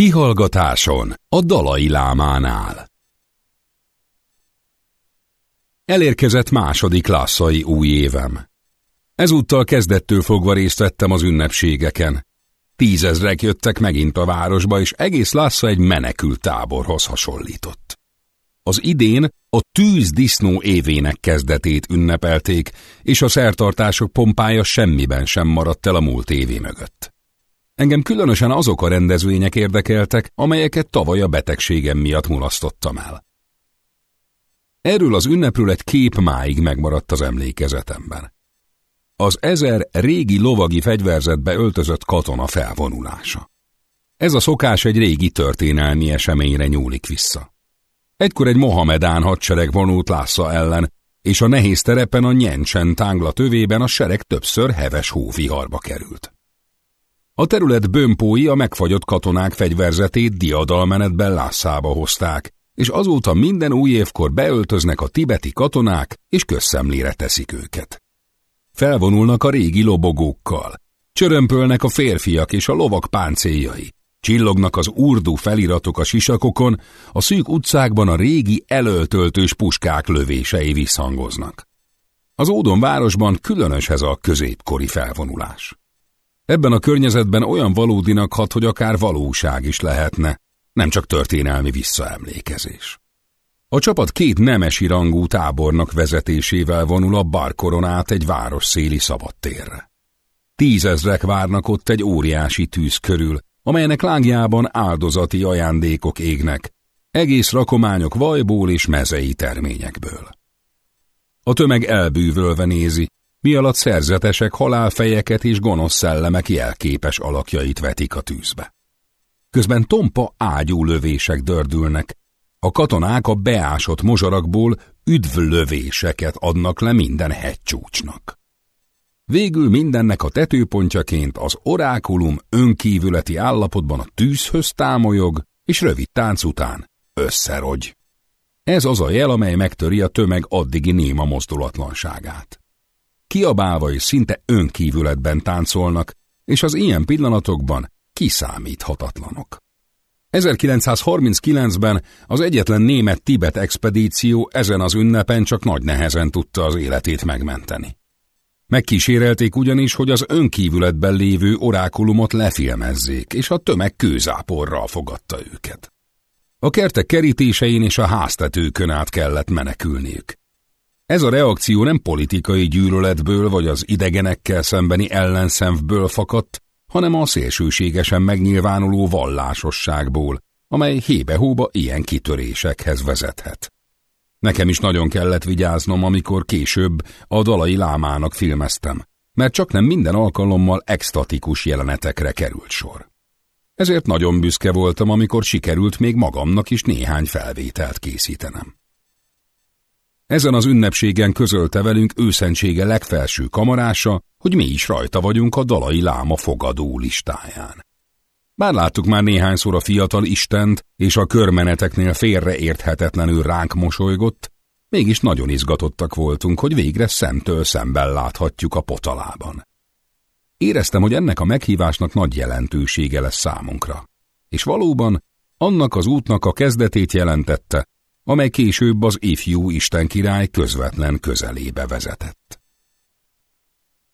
Kihallgatáson a Dalai Lámánál Elérkezett második lászai új évem. Ezúttal kezdettől fogva részt vettem az ünnepségeken. Tízezrek jöttek megint a városba, és egész Lásza egy menekült táborhoz hasonlított. Az idén a tűz disznó évének kezdetét ünnepelték, és a szertartások pompája semmiben sem maradt el a múlt évé mögött. Engem különösen azok a rendezvények érdekeltek, amelyeket tavaly a betegségem miatt mulasztottam el. Erről az ünnepről egy kép máig megmaradt az emlékezetemben. Az ezer régi lovagi fegyverzetbe öltözött katona felvonulása. Ez a szokás egy régi történelmi eseményre nyúlik vissza. Egykor egy mohamedán hadsereg vonult Lásza ellen, és a nehéz terepen a nyencsen tángla tövében a sereg többször heves hóviharba került. A terület bömpói a megfagyott katonák fegyverzetét diadalmenetben Lászába hozták, és azóta minden új évkor beöltöznek a tibeti katonák, és közszemlére teszik őket. Felvonulnak a régi lobogókkal, csörömpölnek a férfiak és a lovak páncéljai, csillognak az urdu feliratok a sisakokon, a szűk utcákban a régi elöltöltős puskák lövései visszhangoznak. Az Ódon városban különös ez a középkori felvonulás. Ebben a környezetben olyan valódinak hat, hogy akár valóság is lehetne, nem csak történelmi visszaemlékezés. A csapat két nemesi rangú tábornak vezetésével vonul a barkoronát egy város széli szabadtérre. Tízezrek várnak ott egy óriási tűz körül, amelynek lángjában áldozati ajándékok égnek, egész rakományok vajból és mezei terményekből. A tömeg elbűvölve nézi, mi alatt szerzetesek halálfejeket és gonosz szellemek jelképes alakjait vetik a tűzbe. Közben tompa ágyúlövések dördülnek, a katonák a beásott mozsarakból üdvlövéseket adnak le minden hegycsúcsnak. Végül mindennek a tetőpontjaként az orákulum önkívületi állapotban a tűzhöz támolyog, és rövid tánc után összerogy. Ez az a jel, amely megtöri a tömeg addigi néma mozdulatlanságát kiabálva és szinte önkívületben táncolnak, és az ilyen pillanatokban kiszámíthatatlanok. 1939-ben az egyetlen német Tibet expedíció ezen az ünnepen csak nagy nehezen tudta az életét megmenteni. Megkísérelték ugyanis, hogy az önkívületben lévő orákulumot lefilmezzék, és a tömeg kőzáporral fogadta őket. A kertek kerítésein és a háztetőkön át kellett menekülniük. Ez a reakció nem politikai gyűlöletből vagy az idegenekkel szembeni ellenszemvből fakadt, hanem a szélsőségesen megnyilvánuló vallásosságból, amely hébe-hóba ilyen kitörésekhez vezethet. Nekem is nagyon kellett vigyáznom, amikor később a dalai lámának filmeztem, mert csak nem minden alkalommal extatikus jelenetekre került sor. Ezért nagyon büszke voltam, amikor sikerült még magamnak is néhány felvételt készítenem. Ezen az ünnepségen közölte velünk őszentsége legfelső kamarása, hogy mi is rajta vagyunk a dalai láma fogadó listáján. Bár láttuk már néhányszor a fiatal Istent, és a körmeneteknél félreérthetetlenül ránk mosolygott, mégis nagyon izgatottak voltunk, hogy végre szemtől szemben láthatjuk a potalában. Éreztem, hogy ennek a meghívásnak nagy jelentősége lesz számunkra. És valóban, annak az útnak a kezdetét jelentette, amely később az ifjú Isten király közvetlen közelébe vezetett.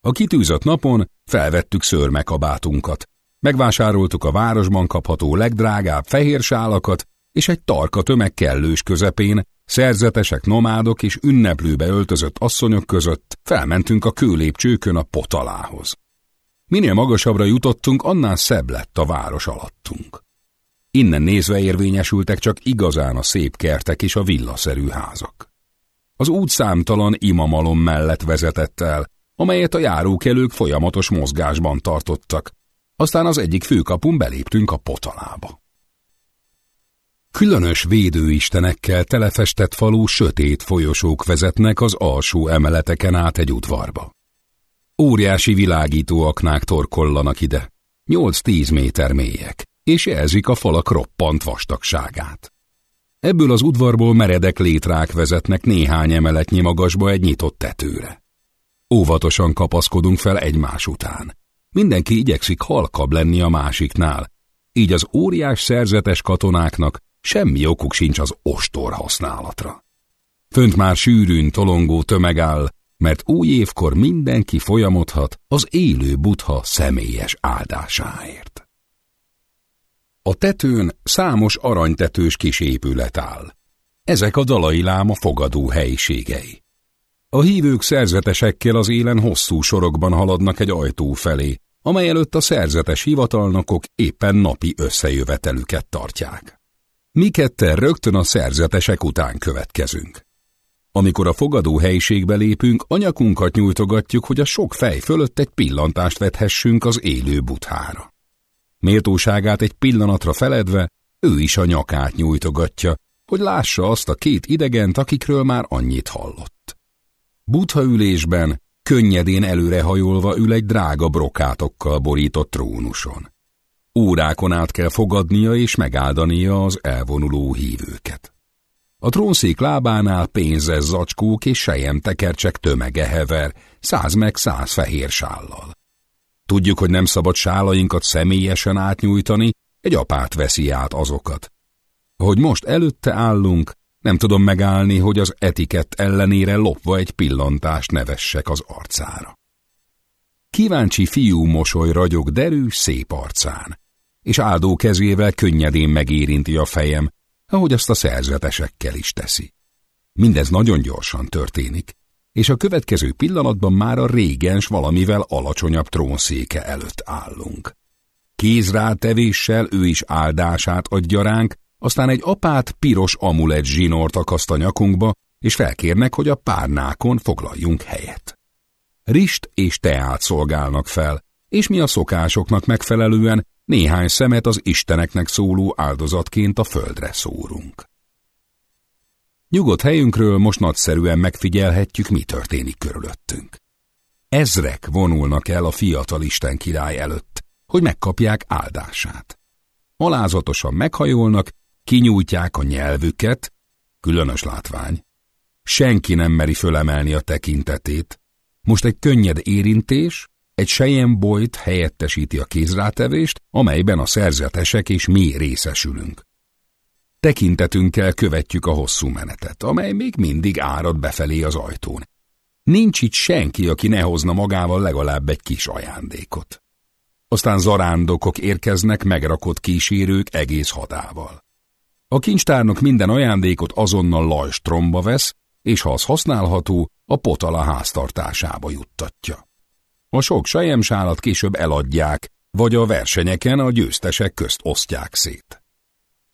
A kitűzött napon felvettük szörmekabátunkat, megvásároltuk a városban kapható legdrágább fehér sálakat, és egy tarka tömeg kellős közepén, szerzetesek, nomádok és ünneplőbe öltözött asszonyok között felmentünk a kőlépcsőkön a potalához. Minél magasabbra jutottunk, annál szebb lett a város alattunk. Innen nézve érvényesültek csak igazán a szép kertek és a villaszerű házak. Az út számtalan imamalom mellett vezetett el, amelyet a járókelők folyamatos mozgásban tartottak, aztán az egyik főkapun beléptünk a potalába. Különös védőistenekkel telefestett falú sötét folyosók vezetnek az alsó emeleteken át egy udvarba. Óriási világítóaknák torkollanak ide, 8-10 méter mélyek, és jelzik a falak roppant vastagságát. Ebből az udvarból meredek létrák vezetnek néhány emeletnyi magasba egy nyitott tetőre. Óvatosan kapaszkodunk fel egymás után. Mindenki igyekszik halkabb lenni a másiknál, így az óriás szerzetes katonáknak semmi okuk sincs az ostor használatra. Fönt már sűrűn tolongó tömeg áll, mert új évkor mindenki folyamodhat az élő butha személyes áldásáért. A tetőn számos aranytetős kis épület áll. Ezek a dalai láma fogadó helyiségei. A hívők szerzetesekkel az élen hosszú sorokban haladnak egy ajtó felé, amely előtt a szerzetes hivatalnokok éppen napi összejövetelüket tartják. Mi ketten rögtön a szerzetesek után következünk. Amikor a fogadó helyiségbe lépünk, anyakunkat nyújtogatjuk, hogy a sok fej fölött egy pillantást vethessünk az élő buthára. Méltóságát egy pillanatra feledve, ő is a nyakát nyújtogatja, hogy lássa azt a két idegent, akikről már annyit hallott. Butha ülésben, könnyedén előrehajolva ül egy drága brokátokkal borított trónuson. Órákon át kell fogadnia és megáldania az elvonuló hívőket. A trónszék lábánál pénzes zacskók és tekercsek tömege hever, száz meg száz fehér sállal. Tudjuk, hogy nem szabad sálainkat személyesen átnyújtani, egy apát veszi át azokat. Hogy most előtte állunk, nem tudom megállni, hogy az etikett ellenére lopva egy pillantást nevessek az arcára. Kíváncsi fiú mosoly ragyog derűs, szép arcán, és áldó kezével könnyedén megérinti a fejem, ahogy azt a szerzetesekkel is teszi. Mindez nagyon gyorsan történik, és a következő pillanatban már a régens valamivel alacsonyabb trónszéke előtt állunk. Kézrátevéssel ő is áldását adja ránk, aztán egy apát piros amulet zsinort akaszt a nyakunkba, és felkérnek, hogy a párnákon foglaljunk helyet. Rist és teát szolgálnak fel, és mi a szokásoknak megfelelően néhány szemet az isteneknek szóló áldozatként a földre szórunk. Nyugodt helyünkről most nagyszerűen megfigyelhetjük, mi történik körülöttünk. Ezrek vonulnak el a fiatal Isten király előtt, hogy megkapják áldását. Alázatosan meghajolnak, kinyújtják a nyelvüket, különös látvány. Senki nem meri fölemelni a tekintetét. Most egy könnyed érintés, egy bolyt helyettesíti a kézrátevést, amelyben a szerzetesek és mi részesülünk. Tekintetünkkel követjük a hosszú menetet, amely még mindig árad befelé az ajtón. Nincs itt senki, aki ne hozna magával legalább egy kis ajándékot. Aztán zarándokok érkeznek megrakott kísérők egész hadával. A kincstárnok minden ajándékot azonnal lajstromba vesz, és ha az használható, a potala háztartásába juttatja. A sok sejemsálat később eladják, vagy a versenyeken a győztesek közt osztják szét.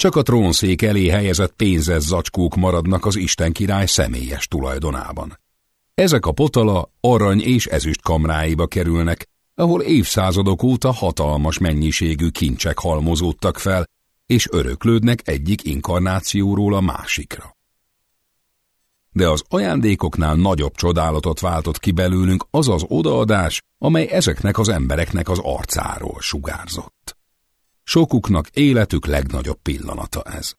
Csak a trónszék elé helyezett pénzes zacskók maradnak az Isten király személyes tulajdonában. Ezek a potala arany és ezüst kamráiba kerülnek, ahol évszázadok óta hatalmas mennyiségű kincsek halmozódtak fel, és öröklődnek egyik inkarnációról a másikra de az ajándékoknál nagyobb csodálatot váltott ki belőlünk az az odaadás, amely ezeknek az embereknek az arcáról sugárzott. Sokuknak életük legnagyobb pillanata ez.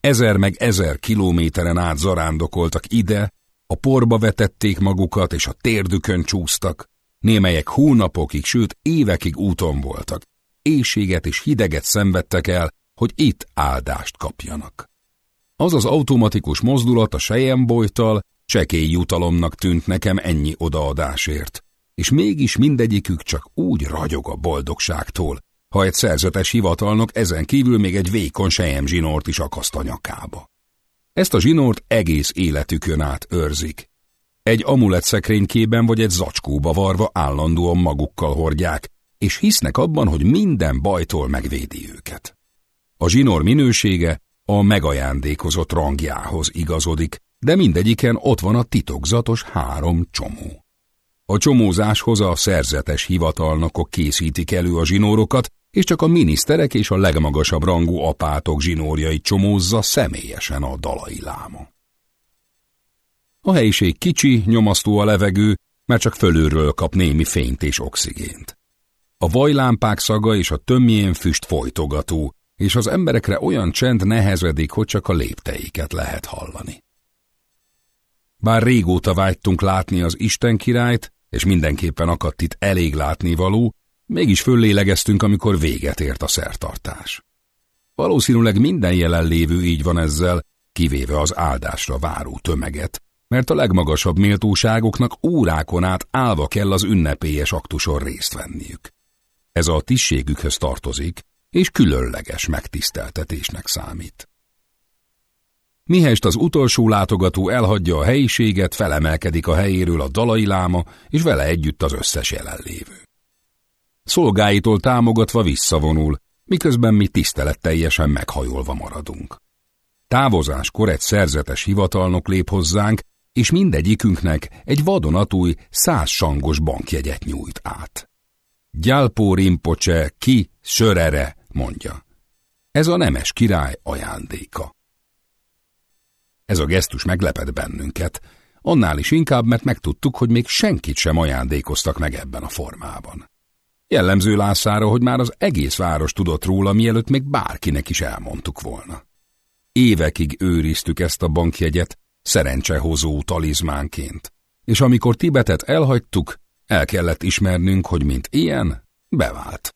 Ezer meg ezer kilométeren át zarándokoltak ide, a porba vetették magukat és a térdükön csúsztak, némelyek hónapokig, sőt évekig úton voltak, éjséget és hideget szenvedtek el, hogy itt áldást kapjanak. Az az automatikus mozdulat a sejembolytal csekély jutalomnak tűnt nekem ennyi odaadásért, és mégis mindegyikük csak úgy ragyog a boldogságtól, ha egy szerzetes hivatalnok ezen kívül még egy vékony zsinort is akaszt a nyakába. Ezt a zsinort egész életükön át őrzik. Egy amulet szekrénykében vagy egy zacskóba varva állandóan magukkal hordják, és hisznek abban, hogy minden bajtól megvédi őket. A zsinór minősége a megajándékozott rangjához igazodik, de mindegyiken ott van a titokzatos három csomó. A csomózáshoz a szerzetes hivatalnokok készítik elő a zsinórokat, és csak a miniszterek és a legmagasabb rangú apátok zsinórjait csomózza személyesen a dalai láma. A helyiség kicsi, nyomasztó a levegő, mert csak fölülről kap némi fényt és oxigént. A vajlámpák szaga és a tömjén füst folytogató, és az emberekre olyan csend nehezedik, hogy csak a lépteiket lehet hallani. Bár régóta vágytunk látni az Isten királyt, és mindenképpen akadt itt elég látnivaló, Mégis föllélegeztünk, amikor véget ért a szertartás. Valószínűleg minden jelenlévő így van ezzel, kivéve az áldásra váró tömeget, mert a legmagasabb méltóságoknak órákon át állva kell az ünnepélyes aktuson részt venniük. Ez a tisztségükhöz tartozik, és különleges megtiszteltetésnek számít. Mihest az utolsó látogató elhagyja a helyiséget, felemelkedik a helyéről a dalai láma, és vele együtt az összes jelenlévő. Szolgáitól támogatva visszavonul, miközben mi tiszteletteljesen meghajolva maradunk. Távozáskor egy szerzetes hivatalnok lép hozzánk, és mindegyikünknek egy vadonatúj száz sangos bankjegyet nyújt át. Gyálpó Rimpocse ki sörere, mondja. Ez a nemes király ajándéka. Ez a gesztus meglepett bennünket, annál is inkább, mert megtudtuk, hogy még senkit sem ajándékoztak meg ebben a formában. Jellemző Lászára, hogy már az egész város tudott róla, mielőtt még bárkinek is elmondtuk volna. Évekig őriztük ezt a bankjegyet, szerencsehozó talizmánként, és amikor Tibetet elhagytuk, el kellett ismernünk, hogy mint ilyen, bevált.